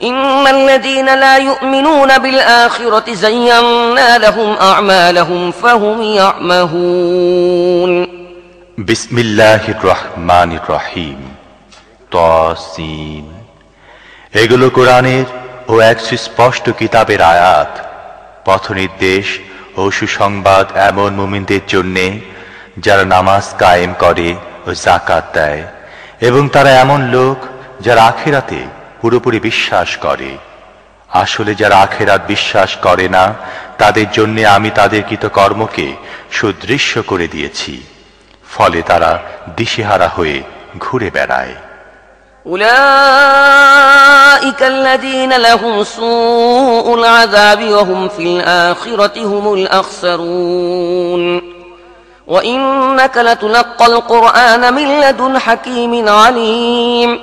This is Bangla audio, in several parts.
إن الذين لا يؤمنون بالآخرة زينا لهم أعمالهم فهم يعمهون বিসমিল্লাহ রহমান রহিম তসিন এগুলো কোরআনের ও এক সুস্পষ্ট কিতাবের আয়াত পথনির্দেশ ও সুসংবাদ এমন মুমিনদের জন্যে যারা নামাজ কায়েম করে ও জাকাত দেয় এবং তারা এমন লোক যারা আখেরাতে পুরোপুরি বিশ্বাস করে আসলে যারা আখেরাত বিশ্বাস করে না তাদের জন্য আমি তাদের কৃতকর্মকে সুদৃশ্য করে দিয়েছি ফলে তারা দিশেহারা হয়ে ঘুরে বেড়ায় أولئك الذين لهم سوء العذاب وهم في الآخرة هم الأخسرون وإنك لتلقى القرآن من لدن حكيم عليم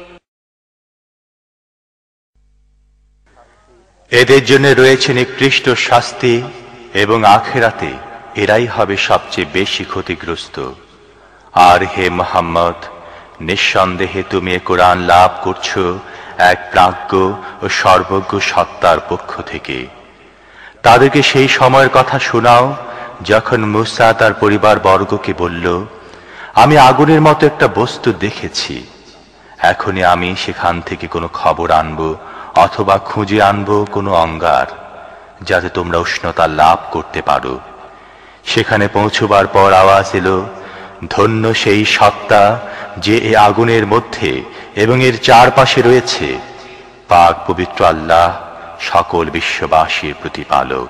এদের জন্য রয়েছে নিকৃষ্ট শাস্তি এবং আখেরাতে এরাই হবে সবচেয়ে বেশি ক্ষতিগ্রস্ত। আর হে মোহাম্মদ, নিঃসন্দেহে তুমি কোরআন লাভ করছ এক প্রাজ্ঞ ও সর্বজ্ঞ সত্তার পক্ষ থেকে। তাদেরকে সেই সময়ের কথা শোনাও যখন মুসা তার পরিবার বর্গকে বলল, আমি আগুনের মতো একটা বস্তু দেখেছি। এখনই আমি সেখান থেকে কোনো খবর আনব অথবা খুঁজে আনব কোনো অঙ্গার, যাতে তোমরা উষ্ণতা লাভ করতে পারো। সেখানে পৌঁছবার পর আওয়াজ এলো, ধন্য সেই সত্তা যে এ আগুনের মধ্যে এবং এর চারপাশে রয়েছে। পাক পবিত্র আল্লাহ, সকল বিশ্ববাসীর প্রতিপালক।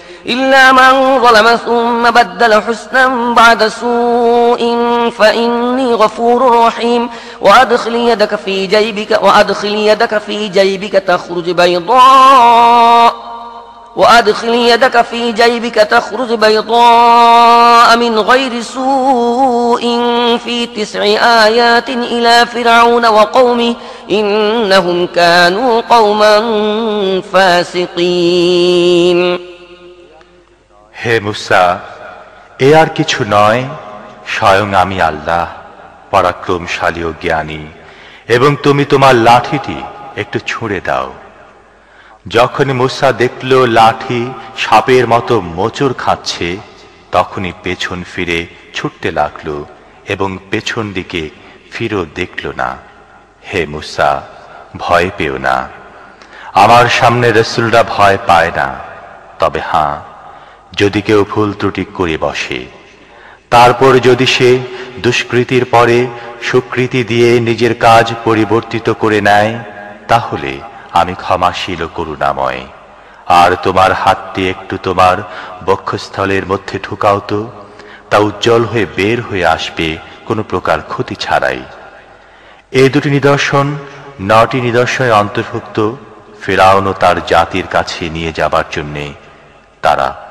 إلا من ظلم ثم بدل حسنا بعد سوء فإني غفور رحيم. وأدخل يدك في جيبك وأدخل يدك في جيبك تخرج بيضاء. وأدخل يدك في جيبك تخرج بيضاء من غير سوء في تسع آيات إلى فرعون وقومه. إنهم كانوا قوما فاسقين. হে মুসা, এ আর কিছু নয়, স্বয়ং আমি আল্লাহ, পরাক্রমশালী ও জ্ঞানী, এবং তুমি তোমার লাঠিটি একটু ছুঁড়ে দাও। যখন মুসা দেখল লাঠি সাপের মতো মোচড় খাচ্ছে, তখনই পেছন ফিরে ছুটতে লাগল এবং পেছন দিকে ফিরেও দেখল না। হে মুসা, ভয় পেও না। আমার সামনে রসুলরা ভয় পায় না। তবে হাঁ যদি কেউ ভুল ত্রুটি করে বসে, তারপর যদি সে দুষ্কৃতির পরে সুকৃতি দিয়ে নিজের কাজ পরিবর্তিত করে নেয়, তাহলে আমি ক্ষমাশীল করুণাময়। আর তোমার হাতটি একটু তোমার বক্ষস্থলের মধ্যে ঢুকাও তো, তা উজ্জ্বল হয়ে বের হয়ে আসবে, কোনো প্রকার ক্ষতি ছাড়াই। এই দুটি নিদর্শন নটি নিদর্শনে অন্তর্ভুক্ত, ফেরাউন তার জাতির কাছে নিয়ে যাবার জন্যে তারা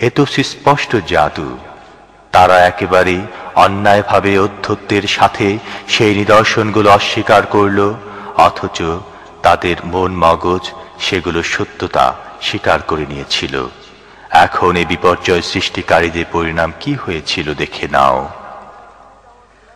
এ তো সুস্পষ্ট জাদু। তারা একেবারে অন্যায়ভাবে অধ্যত্বের সাথে সেই নিদর্শনগুলো অস্বীকার করল, অথচ তাদের মন মগজ সেগুলো সত্যতা স্বীকার করে নিয়েছিল। এখন এই বিপর্যয় সৃষ্টিকারীদের পরিণাম কি হয়েছিল দেখে নাও।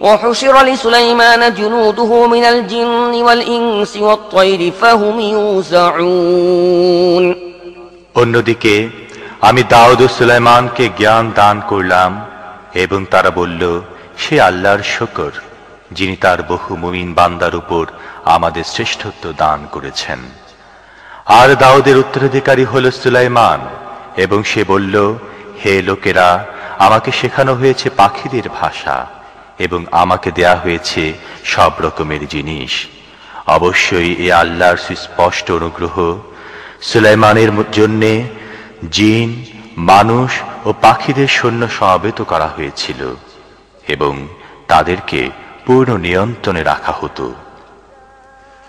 وحشر لسليمان جنوده من الجن والإنس والطير فهم يوزعون অন্যদিকে আমি দাউদ ও সুলাইমানকে জ্ঞান দান করলাম এবং তারা বলল সে আল্লাহর শকর যিনি তার বহু মুমিন বান্দার উপর আমাদের শ্রেষ্ঠত্ব দান করেছেন আর দাউদের উত্তরাধিকারী হল সুলাইমান এবং সে বলল হে লোকেরা আমাকে শেখানো হয়েছে পাখিদের ভাষা এবং আমাকে দেয়া হয়েছে সব রকমের জিনিস। অবশ্যই এ আল্লাহর সুস্পষ্ট অনুগ্রহ। সুলাইমানের জন্যে জিন, মানুষ ও পাখিদের সৈন্য সমাবেত করা হয়েছিল এবং তাদেরকে পূর্ণ নিয়ন্ত্রণে রাখা হতো।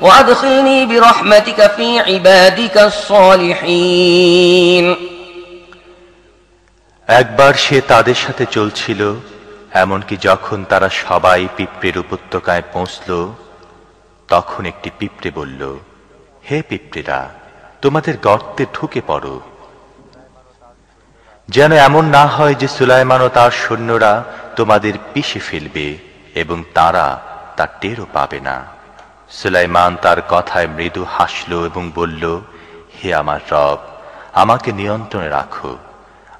وأدخلني برحمتك في عبادك الصالحين একবার সে তাদের সাথে চলছিল এমনকি যখন তারা সবাই পিঁপড়ের উপত্যকায় পৌঁছল তখন একটি পিঁপড়ে বলল হে পিঁপড়েরা তোমাদের গর্তে ঢুকে পড়ো যেন এমন না হয় যে সুলাইমান ও তার সৈন্যরা তোমাদের পিষে ফেলবে এবং তারা তা টেরও পাবে না সুলাইমান তার কথায় মৃদু হাসল এবং বলল, হে আমার রব, আমাকে নিয়ন্ত্রণে রাখো।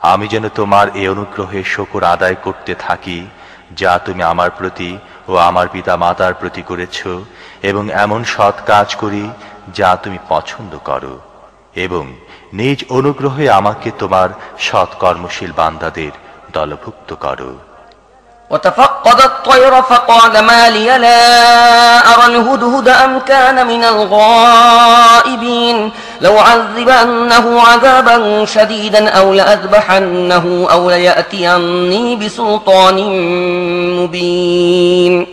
আমি যেন তোমার এই অনুগ্রহে শকর আদায় করতে থাকি, যা তুমি আমার প্রতি ও আমার পিতা মাতার প্রতি করেছ, এবং এমন সৎ কাজ করি, যা তুমি পছন্দ করো। এবং নিজ অনুগ্রহে আমাকে তোমার সৎ কর্মশীল বান্দাদের দলভুক্ত করো। وتفقد الطير فقال ما لي لا أرى الهدهد أم كان من الغائبين لو عذبنه عذابا شديدا أو لأذبحنه أو ليأتيني بسلطان مبين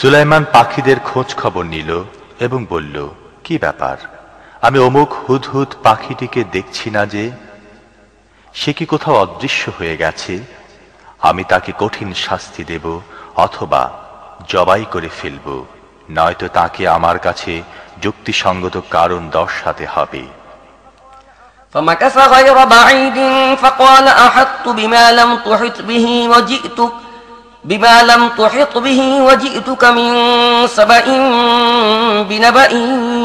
সুলাইমান পাখিদের খোঁজ খবর নিল এবং বলল কি ব্যাপার আমি অমুক হুদহুদ পাখিটিকে দেখছি না যে সে কি কোথাও অদৃশ্য হয়ে গেছে আমি তাকে কঠিন শাস্তি দেব অথবা জবাই করে ফেলব নয়তো তাকে আমার কাছে যুক্তিসঙ্গত কারণ দর্শাতে হবে فمكث غير بعيد فقال أحطت بما لم تحط به وجئتك بما لم تحط به وجئتك من سبأ بنبأ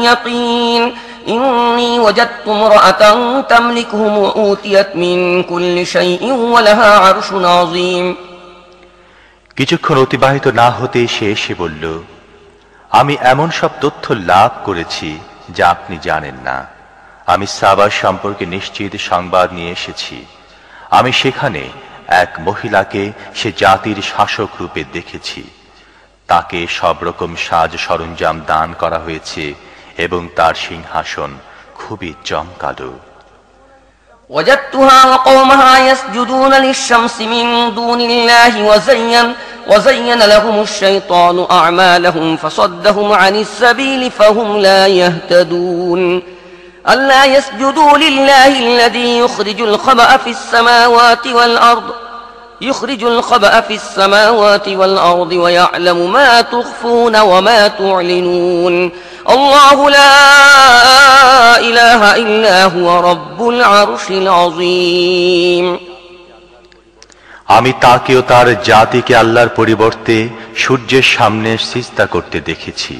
يقين إني وجدت امرأة تملكهم وأوتيت من كل شيء ولها عرش عظيم কিছুক্ষণ অতিবাহিত না হতে সে এসে বলল আমি এমন সব তথ্য লাভ করেছি যা আপনি জানেন না আমি সাবার সম্পর্কে নিশ্চিত সংবাদ নিয়ে এসেছি আমি সেখানে এক মহিলাকে সে জাতির শাসক রূপে দেখেছি তাকে সব রকম সাজ সরঞ্জাম দান করা হয়েছে এবং তার সিংহাসন খুবই চমকালো وجدتها وقومها يسجدون للشمس من دون الله وزين وزين لهم الشيطان أعمالهم فصدهم عن السبيل فهم لا يهتدون ألا يسجدوا لله الذي يخرج الخبأ في السماوات والأرض يخرج الخبأ في السماوات والأرض ويعلم ما تخفون وما تعلنون الله لا إله إلا هو رب العرش العظيم আমি তাকেও তার জাতিকে আল্লাহর পরিবর্তে সূর্যের সামনে সিস্তা করতে দেখেছি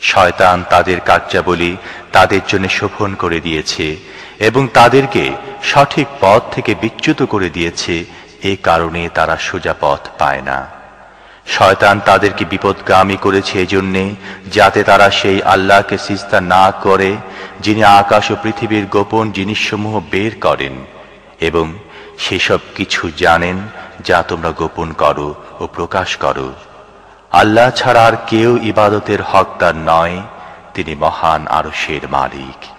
শয়তান তাদের কার্যাবলী তাদের জন্য শোভন করে দিয়েছে এবং তাদেরকে সঠিক পথ থেকে বিচ্যুত করে দিয়েছে এ কারণে তারা সোজা পথ পায় না। শয়তান তাদেরকে বিপদগামী করেছে এজন্যে, যাতে তারা সেই আল্লাহকে সিস্তা না করে, যিনি আকাশ ও পৃথিবীর গোপন জিনিসসমূহ বের করেন এবং সেসব কিছু জানেন যা তোমরা গোপন করো ও প্রকাশ করো। আল্লাহ ছাড়া আর কেউ ইবাদতের হকদার নয়, তিনি মহান আরশের মালিক।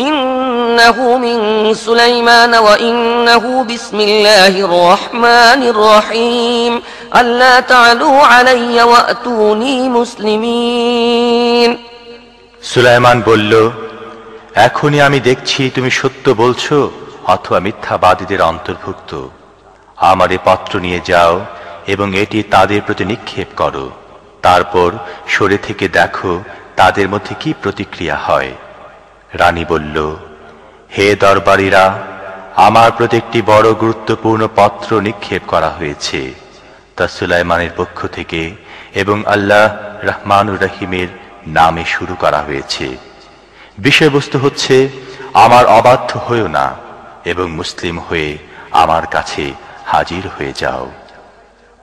إنه من سليمان وإنه بسم الله الرحمن الرحيم ألا تعلوا علي وأتوني مسلمين সুলাইমান বলল এখনই আমি দেখছি তুমি সত্য বলছো অথবা মিথ্যাবাদীদের অন্তর্ভুক্ত আমার এ পত্র নিয়ে যাও এবং এটি তাদের প্রতি নিক্ষেপ করো তারপর সরে থেকে দেখো তাদের মধ্যে কি প্রতিক্রিয়া হয় রানী বলল, হে দরবারীরা, আমার প্রতি একটি বড় গুরুত্বপূর্ণ পত্র নিক্ষেপ করা হয়েছে। তা সুলাইমানের পক্ষ থেকে এবং আল্লাহ রহমানুর রহিমের নামে শুরু করা হয়েছে। বিষয়বস্তু হচ্ছে, আমার অবাধ্য হয়েও না এবং মুসলিম হয়ে আমার কাছে হাজির হয়ে যাও।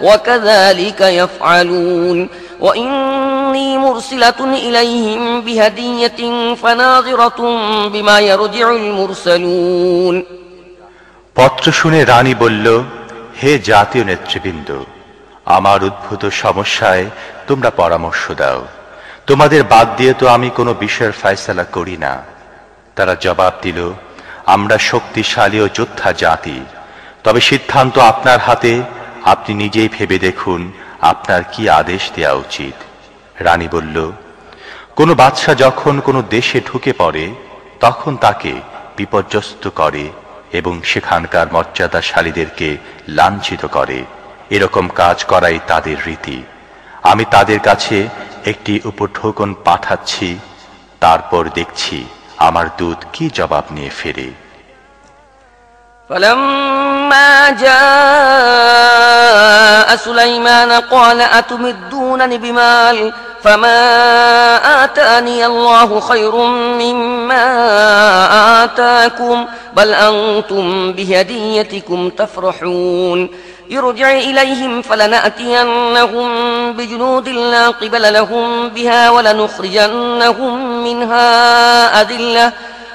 وكذلك يفعلون وإني مرسلة إليهم بهدية فناظرة بما يرجع المرسلون পত্র শুনে রানী বলল হে জাতীয় নেতৃবৃন্দ আমার উদ্ভূত সমস্যায় তোমরা পরামর্শ দাও তোমাদের বাদ দিয়ে তো আমি কোনো বিষয়ের ফয়সালা করি না তারা জবাব দিল আমরা শক্তিশালী ও যোদ্ধা জাতি তবে সিদ্ধান্ত আপনার হাতে আপনি নিজেই ভেবে দেখুন আপনার কি আদেশ দেওয়া উচিত। রানী বলল, কোনো বাদশাহ যখন কোনো দেশে ঢুকে পড়ে, তখন তাকে বিপর্যস্ত করে এবং সেখানকার মর্যাদাশালীদেরকে লাঞ্ছিত করে। এরকম কাজ করাই তাদের রীতি। আমি তাদের কাছে একটি উপঢৌকন পাঠাচ্ছি, তারপর দেখছি আমার দুধ কি জবাব নিয়ে ফেরে। فلما جاء سليمان قال أتمدونني بمال فما آتاني الله خير مما آتاكم بل أنتم بهديتكم تفرحون. ارجع إليهم فلنأتينهم بجنود لا قبل لهم بها ولنخرجنهم منها أذلة.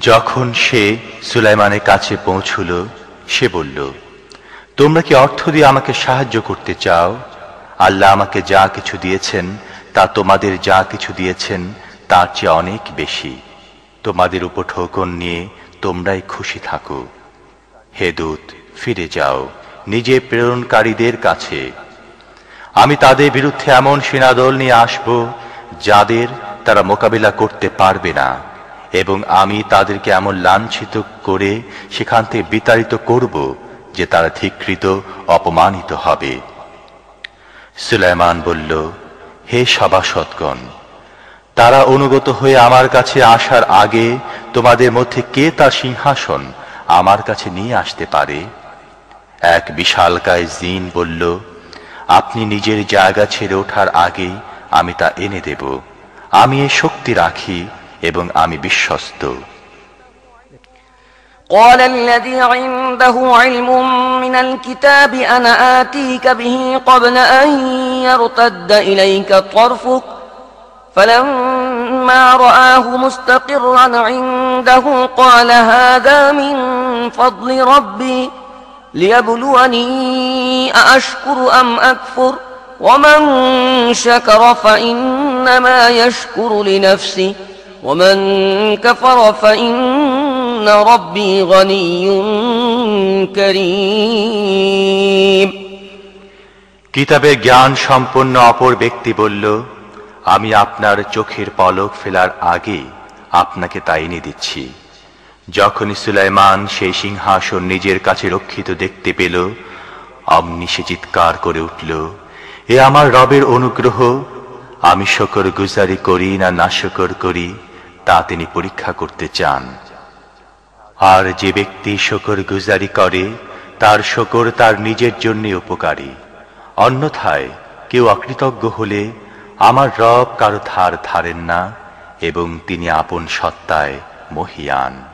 যখন সে সুলাইমানের কাছে পৌঁছল, সে বলল, তোমরা কি অর্থ দিয়ে আমাকে সাহায্য করতে চাও? আল্লাহ আমাকে যা কিছু দিয়েছেন, তা তোমাদের যা কিছু দিয়েছেন, তার চেয়ে অনেক বেশি। তোমাদের উপর ঠোকন নিয়ে তোমরাই খুশি থাকো। হে দূত, ফিরে যাও, নিজে প্রেরণকারীদের কাছে। আমি তাদের বিরুদ্ধে এমন সেনাদল নিয়ে আসব যাদের তারা মোকাবিলা করতে পারবে না। এবং আমি তাদেরকে এমন লাঞ্ছিত করে সেখান থেকে বিতাড়িত করব যে তারা ধিকৃত, অপমানিত হবে। সুলাইমান বলল, হে সভাসদগণ, তারা অনুগত হয়ে আমার কাছে আসার আগে তোমাদের মধ্যে কে তার সিংহাসন আমার কাছে নিয়ে আসতে পারে? এক বিশালকায় জিন বলল আপনি নিজের জায়গা ছেড়ে ওঠার আগে আমি তা এনে দেব আমি এ শক্তি রাখি এবং আমি বিশ্বস্ত قال الذي عنده علم من الكتاب أنا آتيك به قبل أن يرتد إليك طرفك فلما رآه مستقرا عنده قال هذا من فضل ربي ليبلوني أأشكر أم أكفر ومن شكر فإنما يشكر لنفسه ومن كفر فإن ربي غني كريم কিতাবে জ্ঞান সম্পন্ন অপর ব্যক্তি বলল আমি আপনার চোখের পলক ফেলার আগে আপনাকে তা এনে দিচ্ছি যখনই সুলাইমান সেই সিংহাসন নিজের কাছে রক্ষিত দেখতে পেল, অমনি সে চিৎকার করে উঠল, এ আমার রবের অনুগ্রহ, আমি শকর গুজারি করি না না শকর করি, তা তিনি পরীক্ষা করতে চান। আর যে ব্যক্তি শকর গুজারি করে, তার শকর তার নিজের জন্য উপকারী। অন্যথায় কেউ অকৃতজ্ঞ হলে আমার রব কারও ধার ধারেন না, এবং তিনি আপন সত্তায় মহিয়ান।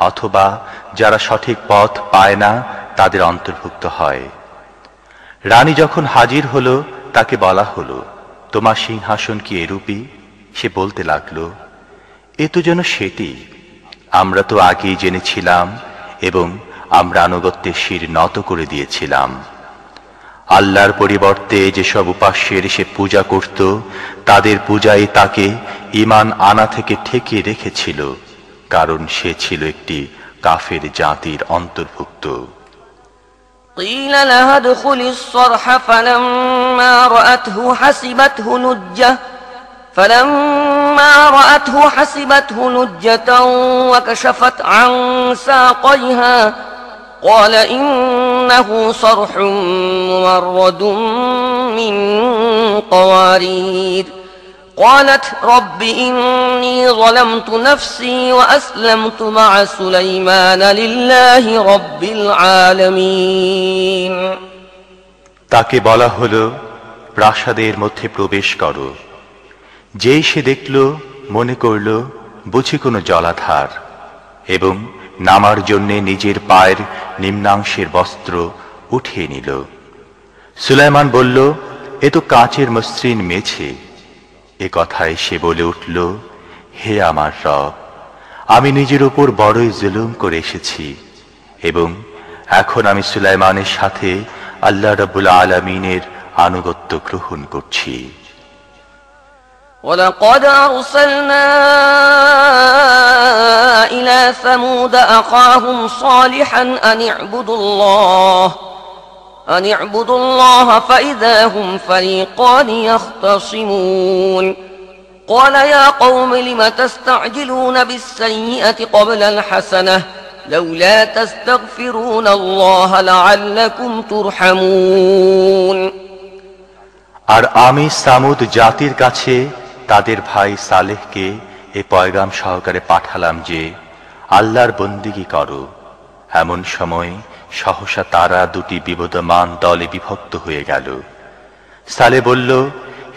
অথবা যারা সঠিক পথ পায় না, তাদের অন্তর্ভুক্ত হয়। রানী যখন হাজির হলো, তাকে বলা হলো, তোমার সিংহাসন কি এরূপী সে বলতে লাগল, এ তো যেন সেটি। আমরা তো আগেই জেনেছিলাম এবং আমরা আনুগত্যের শির নত করে দিয়েছিলাম। আল্লাহর পরিবর্তে যেসব উপাস্যের সে পূজা করত, তাদের পূজায় তাকে ইমান আনা থেকে ঠেকিয়ে রেখেছিল। কারণ সে ছিল একটি কাফের জাতির অন্তর্ভুক্ত قيل لها ادخل الصرح فلما رأته حسبته لجة فلما رأته حسبته لجة وكشفت عن ساقيها قال إنه صرح ممرد من قوارير قالت رب إني ظلمت نفسي وأسلمت مع سليمان لله رب العالمين তাকে বলা হলো প্রাসাদের মধ্যে প্রবেশ করো যেই সে দেখল মনে করল বুঝি কোনো জলাধার এবং নামার জন্যে নিজের পায়ের নিম্নাংশের বস্ত্র উঠিয়ে নিল সুলাইমান বলল এ তো কাঁচের মসৃণ মেছে এ কথায় সে বলে উঠল হে আমার রব আমি নিজের উপর বড়ই জুলুম করে এসেছি এবং এখন আমি সুলাইমানের সাথে আল্লাহ রবুল আলমিনের আনুগত্য গ্রহণ করছি ولقد أرسلنا إلى ثمود أخاهم صالحا أن اعبدوا الله أن اعبدوا الله فإذا هم فريقان يختصمون قال يا قوم لم تستعجلون بالسيئة قبل الحسنة لولا تستغفرون الله لعلكم ترحمون আর আমি সামুদ জাতির কাছে তাদের ভাই সালেহকে এ পয়গাম সহকারে পাঠালাম যে আল্লাহর বন্দিগি করো এমন সময় সহসা তারা দুটি বিবদমান দলে বিভক্ত হয়ে গেল সালে বলল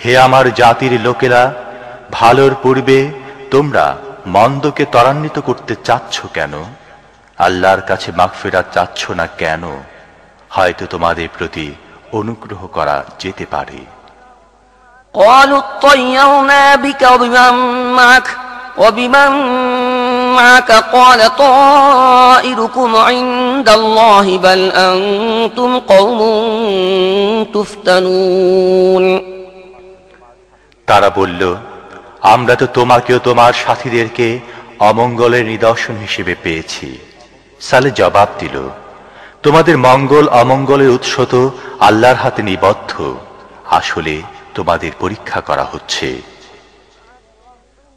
হে আমার জাতির লোকেরা ভালোর পূর্বে তোমরা মন্দকে ত্বরান্বিত করতে চাচ্ছ কেন আল্লাহর কাছে মাগফিরাত চাচ্ছ না কেন হয়তো তোমাদের প্রতি অনুগ্রহ করা যেতে পারে قالوا اطيرنا بك وبمن معك وبمن معك قال طائركم عند الله بل أنتم قوم تفتنون তারা বলল আমরা তো তোমাকেও তোমার সাথীদেরকে অমঙ্গলের নিদর্শন হিসেবে পেয়েছি সালে জবাব দিল তোমাদের মঙ্গল অমঙ্গলের উৎস তো আল্লাহর হাতে নিবদ্ধ আসলে তোমাদের পরীক্ষা করা হচ্ছে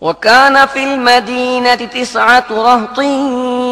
وكان في المدينة تسعة رهط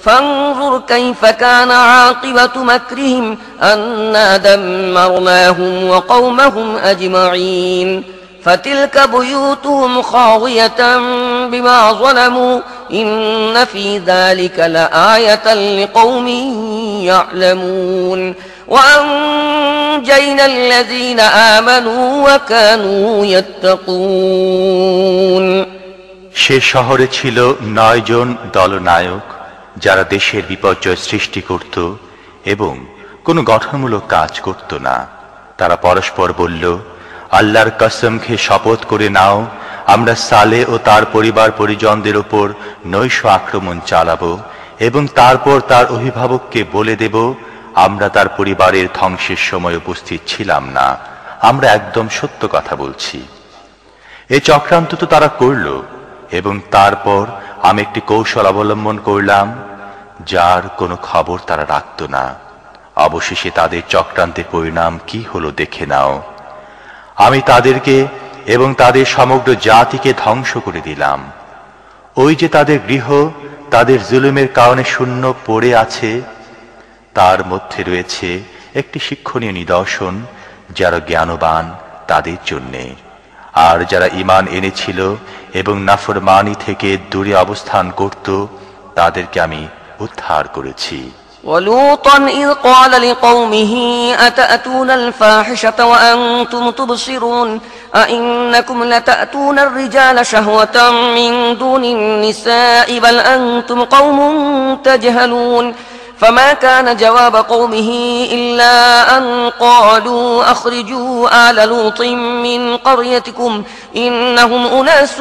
فانظر كيف كان عاقبة مكرهم أنا دمرناهم وقومهم أجمعين فتلك بيوتهم خاوية بما ظلموا إن في ذلك لآية لقوم يعلمون وأنجينا الذين آمنوا وكانوا يتقون সে শহরে ছিল নয় জন দলনায়ক যারা দেশের বিপর্যয় সৃষ্টি করত এবং কোনো গঠনমূলক কাজ করত না। তারা পরস্পর বলল, আল্লাহর কসম খেয়ে শপথ করে নাও, আমরা সালে ও তার পরিবার পরিজনদের ওপর নৈশ আক্রমণ চালাবো এবং তারপর তার অভিভাবককে বলে দেব, আমরা তার পরিবারের ধ্বংসের সময় উপস্থিত ছিলাম না। আমরা একদম সত্য কথা বলছি। এ চক্রান্ত তো তারা করল এবং তারপর আমি একটি কৌশল অবলম্বন করলাম। যার কোনো খবর তারা রাখত না। অবশেষে তাদের চক্রান্তের পরিণাম কি হলো দেখে নাও। আমি তাদেরকে এবং তাদের সমগ্র জাতিকে ধ্বংস করে দিলাম। ওই যে তাদের গৃহ, তাদের জুলুমের কারণে শূন্য পড়ে আছে, তার মধ্যে রয়েছে একটি শিক্ষণীয় নিদর্শন যারা জ্ঞানবান তাদের জন্যে। আর যারা ইমান এনেছিল এবং নাফরমানি থেকে দূরে অবস্থান করত, তাদেরকে আমি উদ্ধার করেছি ولوطا إذ قال لقومه أتأتون الفاحشة وأنتم تبصرون أئنكم لتأتون الرجال شهوة من دون النساء بل أنتم قوم تجهلون فما كان جواب قومه إلا أن قالوا أخرجوا آل لوط من قريتكم إنهم أناس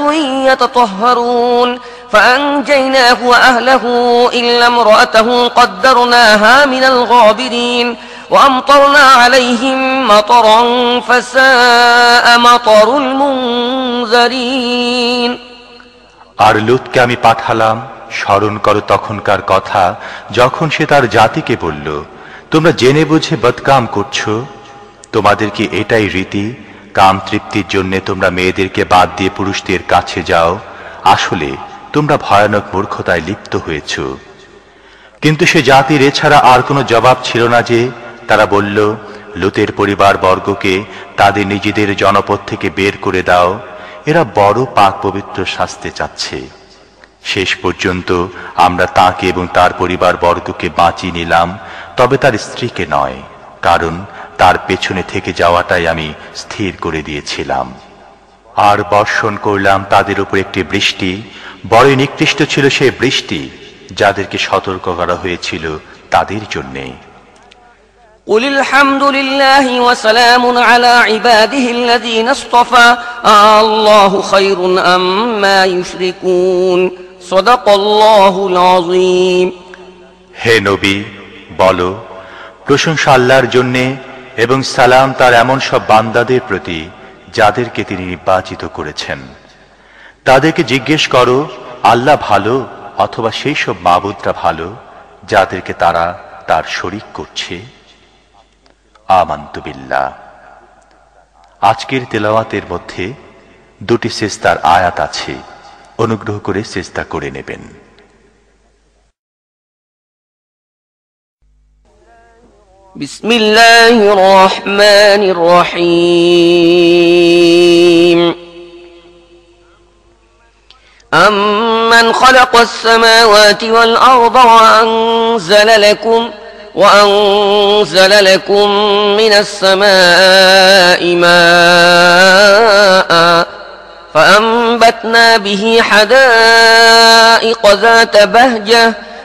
يتطهرون فأنجيناه وأهله إلا امرأته قدرناها من الغابرين وأمطرنا عليهم مطرا فساء مطر المنذرين আর লুতকে আমি পাঠালাম স্মরণ করো তখনকার কথা যখন সে তার জাতিকে বলল তোমরা জেনে বুঝে বদকাম করছো তোমাদের কি এটাই রীতি কাম তৃপ্তির জন্য তোমরা মেয়েদেরকে বাদ দিয়ে পুরুষদের কাছে যাও আসলে তোমরা ভয়ানক মূর্খতায় লিপ্ত হয়েছ। কিন্তু সে জাতির এছাড়া আর কোনো জবাব ছিল না যে, তারা বলল, লুতের পরিবার বর্গকে তাদের নিজেদের জনপদ থেকে বের করে দাও, এরা বড় পাক পবিত্র শাস্তে চাচ্ছে। শেষ পর্যন্ত আমরা তাকে এবং তার পরিবার বর্গকে বাঁচিয়ে নিলাম, তবে তার স্ত্রীকে নয়, কারণ তার পেছনে থেকে যাওয়াটাই আমি স্থির করে দিয়েছিলাম। আর বর্ষণ করলাম তাদের উপর একটি বৃষ্টি বড় নিকৃষ্ট ছিল সে বৃষ্টি যাদেরকে সতর্ক করা হয়েছিল তাদের জন্যে قل الحمد لله وسلام على عباده الذين اصطفى الله خير أما يشركون صدق الله العظيم হে নবী বলো প্রশংসা আল্লাহর জন্যে এবং সালাম তার এমন সব বান্দাদের প্রতি যাদেরকে তিনি নির্বাচিত করেছেন। তাদেরকে জিজ্ঞেস করো, আল্লাহ ভালো অথবা সেই সব মাবুদরা ভালো যাদেরকে তারা তার শরিক করছে? আমান্তবিল্লা আজকের তেলাওয়াতের মধ্যে দুটি সেস্তার আয়াত আছে। অনুগ্রহ করে চেষ্টা করে নেবেন। بسم الله الرحمن الرحيم. أمن خلق السماوات والأرض وأنزل لكم وأنزل لكم من السماء ماء فأنبتنا به حدائق ذات بهجة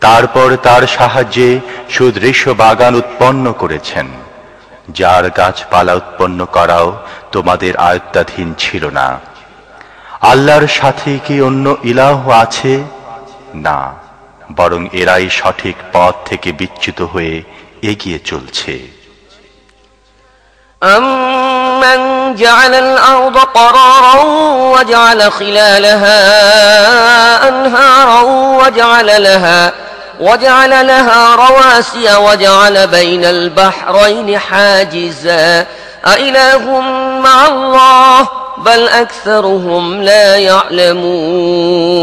তারপর তার সাহায্যে সুদৃশ্য বাগান উৎপন্ন করেছেন। যার গাছপালা উৎপন্ন করাও তোমাদের আয়ত্তাধীন ছিল না। আল্লাহর সাথে কি অন্য ইলাহ আছে? না, বরং এরাই সঠিক পথ থেকে বিচ্যুত হয়ে এগিয়ে চলছে। أمن جعل الأرض قرارا وجعل خلالها أنهارا وجعل لها وجعل لها رواسي وجعل بين البحرين حاجزا أإله مع الله بل أكثرهم لا يعلمون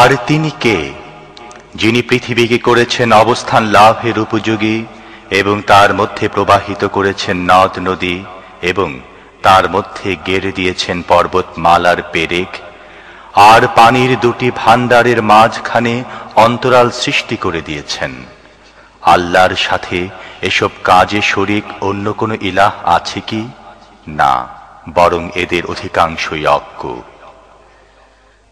আর তিনি কে যিনি পৃথিবীকে করেছেন অবস্থান লাভের উপযোগী এবং তার মধ্যে প্রবাহিত করেছেন নদ নদী এবং তার মধ্যে গেড়ে দিয়েছেন পর্বতমালার পেরেক, আর পানির দুটি ভান্ডারের মাঝখানে অন্তরাল সৃষ্টি করে দিয়েছেন। আল্লাহর সাথে এসব কাজে শরিক অন্য কোনো ইলাহ আছে কি? না, বরং এদের অধিকাংশই অজ্ঞ।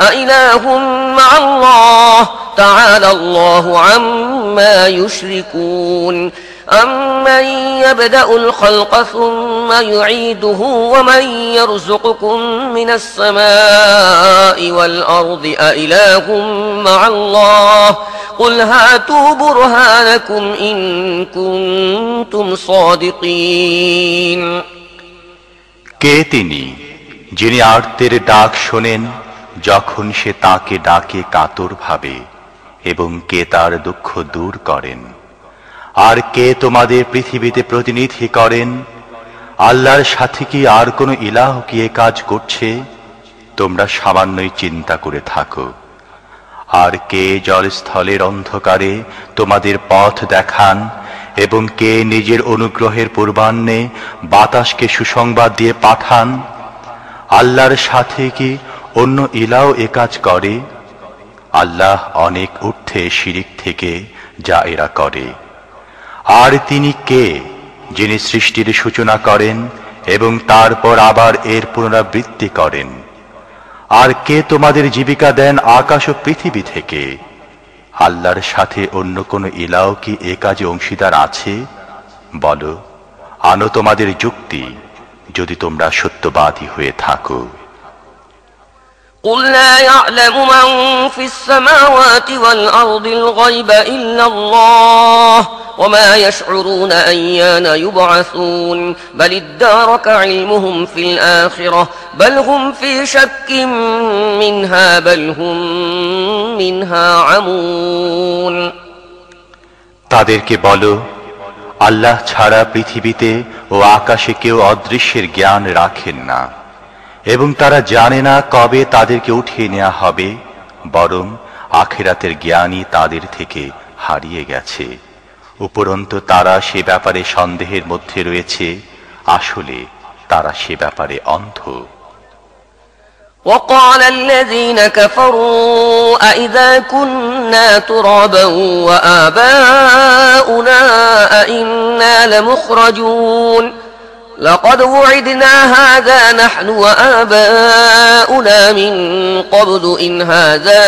أإله مع الله تعالى الله عما يشركون أمن يبدأ الخلق ثم يعيده ومن يرزقكم من السماء والأرض أإله مع الله قل هاتوا برهانكم إن كنتم صادقين কে তিনি যিনি আর্তের ডাক শোনেন যখন সে তাকে ডাকে কাতর ভাবে এবং কে তার দুঃখ দূর করেন, আর কে তোমাদের পৃথিবীতে প্রতিনিধি করেন, আল্লাহর সাথে কি আর কোনো ইলাহ কি এ কাজ করছে, তোমরা সামান্যই চিন্তা করে থাকো। আর কে জলস্থলের অন্ধকারে তোমাদের পথ দেখান এবং কে নিজের অনুগ্রহের পূর্বাহ্নে বাতাসকে সুসংবাদ দিয়ে পাঠান, আল্লাহর সাথে কি অন্য ইলাও এ কাজ করে, আল্লাহ অনেক ঊর্ধ্বে শিরিক থেকে যা এরা করে। আর তিনি কে যিনি সৃষ্টির সূচনা করেন এবং তারপর আবার এর পুনরাবৃত্তি করেন? আর কে তোমাদের জীবিকা দেন আকাশ ও পৃথিবী থেকে? আল্লাহর সাথে অন্য কোনো ইলাও কি এ কাজে অংশীদার আছে? বলো, আনো তোমাদের যুক্তি, যদি তোমরা সত্যবাদী হয়ে থাকো। قل لا يعلم من في السماوات والأرض الغيب إلا الله وما يشعرون أيان يبعثون بل ادارك علمهم في الآخرة بل هم في شك منها بل هم منها عمون তাদেরকে বলো আল্লাহ ছাড়া পৃথিবীতে ও আকাশে কেউ অদৃশ্যের জ্ঞান রাখেন না এবং তারা জানে না কবে তাদেরকে উঠিয়ে নেওয়া হবে বরং আখেরাতের জ্ঞানই তাদের থেকে হারিয়ে গেছে উপরন্ত তারা সে ব্যাপারে সন্দেহের মধ্যে রয়েছে আসলে তারা সে ব্যাপারে অন্ধ وقال الذين كفروا أئذا كنا ترابا وآباؤنا أئنا لمخرجون لقد وعدنا هذا نحن وآباؤنا من قبل إن هذا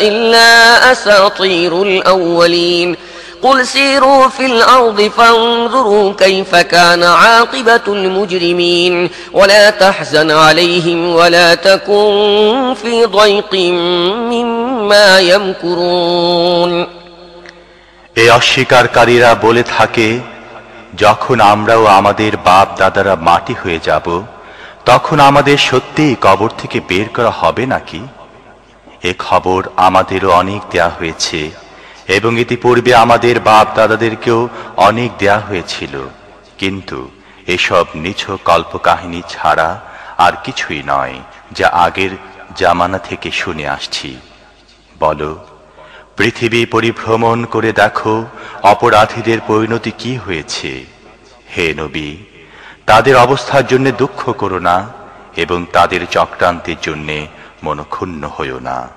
إلا أساطير الأولين قل سيروا في الأرض فانظروا كيف كان عاقبة المجرمين ولا تحزن عليهم ولا تكن في ضيق مما يمكرون এই অস্বীকারীরা বলে থাকে যখন আমরাও আমাদের বাপ দাদারা মাটি হয়ে যাব, তখন আমাদের সত্যিই কবর থেকে বের করা হবে নাকি? এ খবর আমাদেরও অনেক দেয়া হয়েছে, এবং ইতিপূর্বে আমাদের বাপ দাদাদেরকেও অনেক দেয়া হয়েছিল। কিন্তু এসব নিছ কল্পকাহিনী ছাড়া আর কিছুই নয়, যা আগের জামানা থেকে শুনে আসছি। বলো পৃথিবী পরিভ্রমণ করে দেখো অপরাধীদের পরিণতি কি হয়েছে। হে নবী, তাদের অবস্থার জন্য দুঃখ করো না এবং তাদের চক্রান্তের জন্যে মনক্ষুণ্ণ হইও না।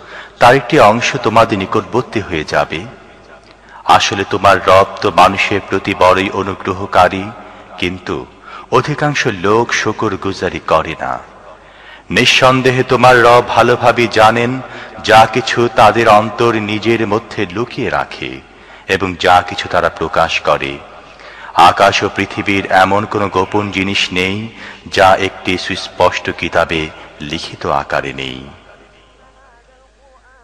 তার একটি অংশ তোমাদের নিকটবর্তী হয়ে যাবে। আসলে তোমার রব তো মানুষের প্রতি বড়ই অনুগ্রহকারী, কিন্তু অধিকাংশ লোক শকর গুজারি করে না। নিঃসন্দেহে তোমার রব ভালোভাবে জানেন যা কিছু তাদের অন্তর নিজের মধ্যে লুকিয়ে রাখে এবং যা কিছু তারা প্রকাশ করে। আকাশ ও পৃথিবীর এমন কোনো গোপন জিনিস নেই যা একটি সুস্পষ্ট কিতাবে লিখিত আকারে নেই।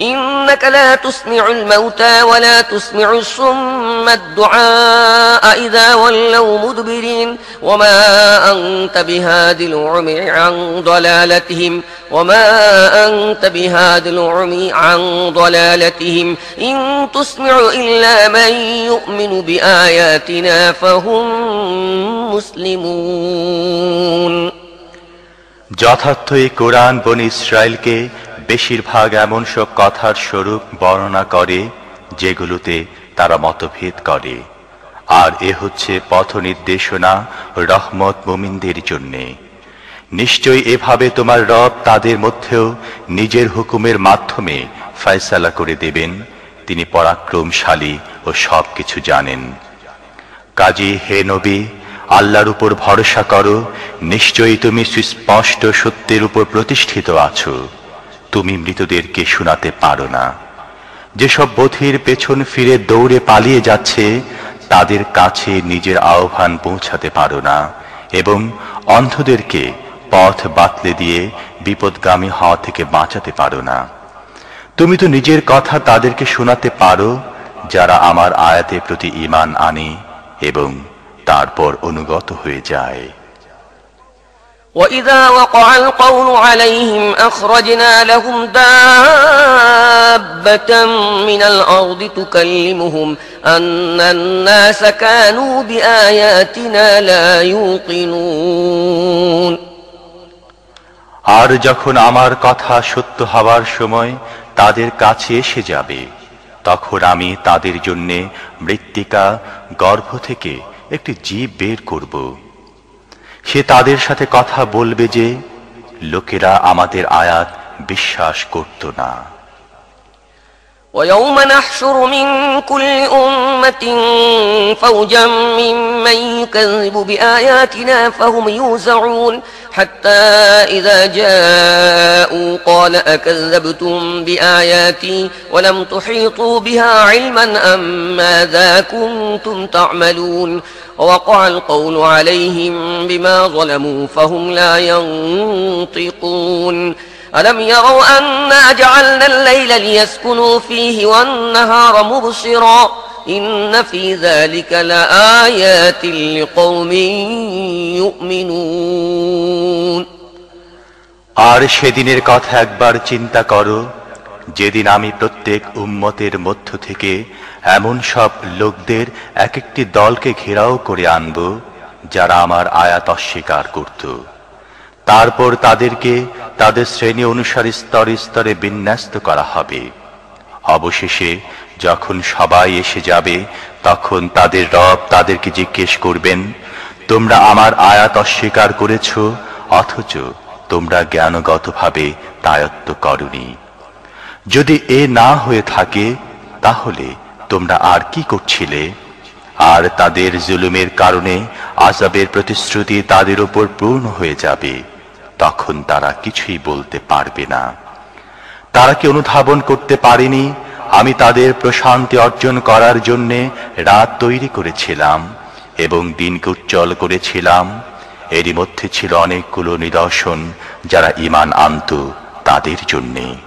إنك لا تسمع الموتى ولا تسمع الصم الدعاء إذا ولوا مدبرين وما أنت بهاد العمي عن ضلالتهم وما أنت بهاد العمي عن ضلالتهم إن تسمع إلا من يؤمن بآياتنا فهم مسلمون যথার্থ এই কোরআন বন ইসরায়েলকে বেশিরভাগ এমন সব কথার স্বরূপ বর্ণনা করে, যেগুলোতে তারা মতভেদ করে। আর এ হচ্ছে পথ নির্দেশনা রহমত মুমিনদের জন্যে। নিশ্চয় এভাবে তোমার রব তাদের মধ্যেও নিজের হুকুমের মাধ্যমে ফয়সালা করে দেবেন। তিনি পরাক্রমশালী ও সব কিছু জানেন। কাজী হে নবী, আল্লাহর উপর ভরসা করো। নিশ্চয়ই তুমি সুস্পষ্ট সত্যের উপর প্রতিষ্ঠিত আছো। তুমি মৃতদেরকে শোনাতে পারো না। যেসব বধির পেছন ফিরে দৌড়ে পালিয়ে যাচ্ছে, তাদের কাছে নিজের আহ্বান পৌঁছাতে পারো না এবং অন্ধদেরকে পথ বাতলে দিয়ে বিপদগামী হওয়া থেকে বাঁচাতে পারো না। তুমি তো নিজের কথা তাদেরকে শোনাতে পারো, যারা আমার আয়াতের প্রতি ইমান আনে এবং তারপর অনুগত হয়ে যায়। وإذا وقع القول عليهم أخرجنا لهم دابة من الأرض تكلمهم أن الناس كانوا بآياتنا لا يوقنون আর যখন আমার কথা সত্য হওয়ার সময় তাদের কাছে এসে যাবে তখন আমি তাদের জন্য মৃত্তিকা গর্ভ থেকে একটি জীব বের করব সে তাদের সাথে কথা বলবে যে লোকেরা আমাদের আয়াত বিশ্বাস করত না ويوم نحشر من كل أمة فوجا ممن يكذب بآياتنا فهم يوزعون حتى إذا جاءوا قال أكذبتم بآياتي ولم تحيطوا بها علما أم ماذا كنتم تعملون ووقع القول عليهم بما ظلموا فهم لا ينطقون ألم يروا أنا جعلنا الليل ليسكنوا فيه والنهار مبصرا إن في ذلك لآيات لقوم يؤمنون আর সেদিনের কথা একবার চিন্তা করো যেদিন আমি প্রত্যেক উম্মতের মধ্য থেকে এমন সব লোকদের এক একটি দলকে ঘেরাও করে আনব, যারা আমার আয়াত অস্বীকার করত। তারপর তাদেরকে তাদের শ্রেণি অনুসারে স্তরে স্তরে বিন্যস্ত করা হবে। অবশেষে যখন সবাই এসে যাবে, তখন তাদের রব তাদেরকে জিজ্ঞেস করবেন, তোমরা আমার আয়াত অস্বীকার করেছ, অথচ তোমরা জ্ঞানগতভাবে তায়ত্ত করনি। যদি এ না হয়ে থাকে, তাহলে তোমরা আর কি করছিলে? আর তাদের জুলুমের কারণে আজাবের প্রতিশ্রুতি তাদের উপর পূর্ণ হয়ে যাবে। তখন তারা কিছুই বলতে পারবে না। তারা কি অনুধাবন করতে পারেনি? আমি তাদের প্রশান্তি অর্জন করার জন্যে রাত তৈরি করেছিলাম এবং দিনকে উজ্জ্বল করেছিলাম। এরই মধ্যে ছিল অনেকগুলো নিদর্শন যারা ইমান আনত তাদের জন্যে।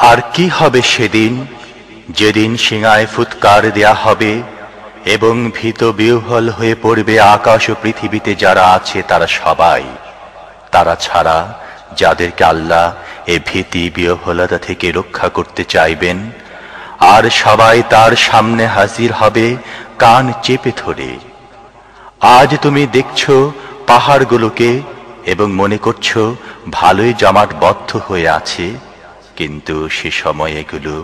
আর কি হবে সেদিন? যেদিন সিঙায় ফুৎকার দেয়া হবে এবং ভীত বিহ্বল হয়ে পড়বে আকাশ ও পৃথিবীতে যারা আছে তারা সবাই। তারা ছাড়া যাদেরকে আল্লাহ এ ভীতি বিহ্বলতা থেকে রক্ষা করতে চাইবেন, আর সবাই তার সামনে হাজির হবে কান চেপে ধরে। আজ তুমি দেখছ পাহাড়গুলোকে এবং মনে করছ ভালোই জমাটবদ্ধ হয়ে আছে। কিন্তু সে সময় এগুলো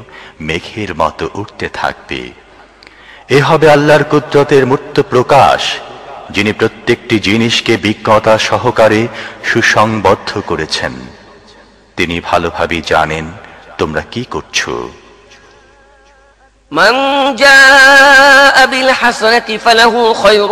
মেঘের মতো উঠতে থাকবে এ হবে আল্লাহর কুদরতের মূর্ত প্রকাশ যিনি প্রত্যেকটি জিনিসকে বিজ্ঞতা সহকারে সুসংবদ্ধ করেছেন তিনি ভালোভাবেই জানেন তোমরা কি করছো من جاء بالحسنة فله خير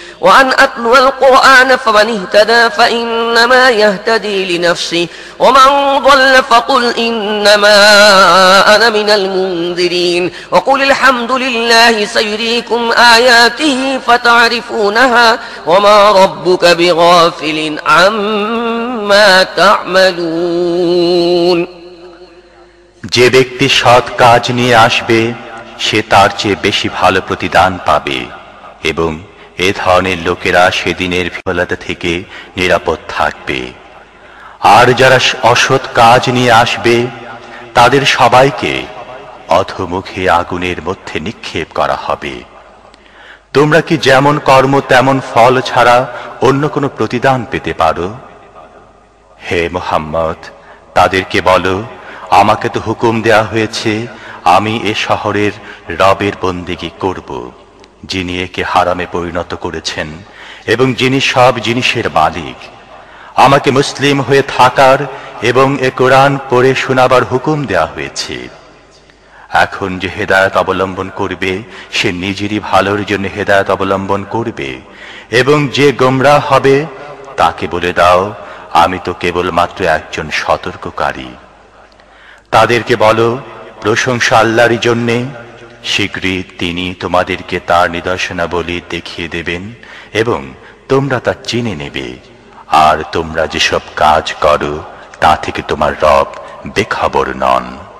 وأن أتلو القرآن فمن اهتدى فإنما يهتدي لنفسه ومن ضل فقل إنما أنا من المنذرين وقل الحمد لله سيريكم آياته فتعرفونها وما ربك بغافل عما تعملون যে ব্যক্তি সৎ কাজ নিয়ে আসবে সে তার চেয়ে বেশি ভালো প্রতিদান পাবে এবং এ ধরনের লোকেরা সেদিনের বিফলতা থেকে নিরাপদ থাকবে। আর যারা অসৎ কাজ নিয়ে আসবে, তাদের সবাইকে অধমুখে আগুনের মধ্যে নিক্ষেপ করা হবে। তোমরা কি যেমন কর্ম, তেমন ফল ছাড়া অন্য কোনো প্রতিদান পেতে পারো? হে মোহাম্মদ, তাদেরকে বলো, আমাকে তো হুকুম দেয়া হয়েছে, আমি এ শহরের রবের বন্দিগি করব। যিনি একে হারামে পরিণত করেছেন এবং যিনি সব জিনিসের মালিক। আমাকে মুসলিম হয়ে থাকার এবং এ কোরআন পড়ে শোনাবার হুকুম দেয়া হয়েছে। এখন যে হেদায়ত অবলম্বন করবে, সে নিজেরই ভালোর জন্য হেদায়ত অবলম্বন করবে এবং যে গোমরা হবে, তাকে বলে দাও, আমি তো কেবলমাত্র একজন সতর্ককারী। তাদেরকে বলো, প্রশংসা আল্লাহরই জন্যে শীঘ্রই তিনি তোমাদেরকে তার নিদর্শনাবলী দেখিয়ে দেবেন এবং তোমরা তা চিনে নেবে। আর তোমরা যেসব কাজ করো, তা থেকে তোমার রব বেখবর নন।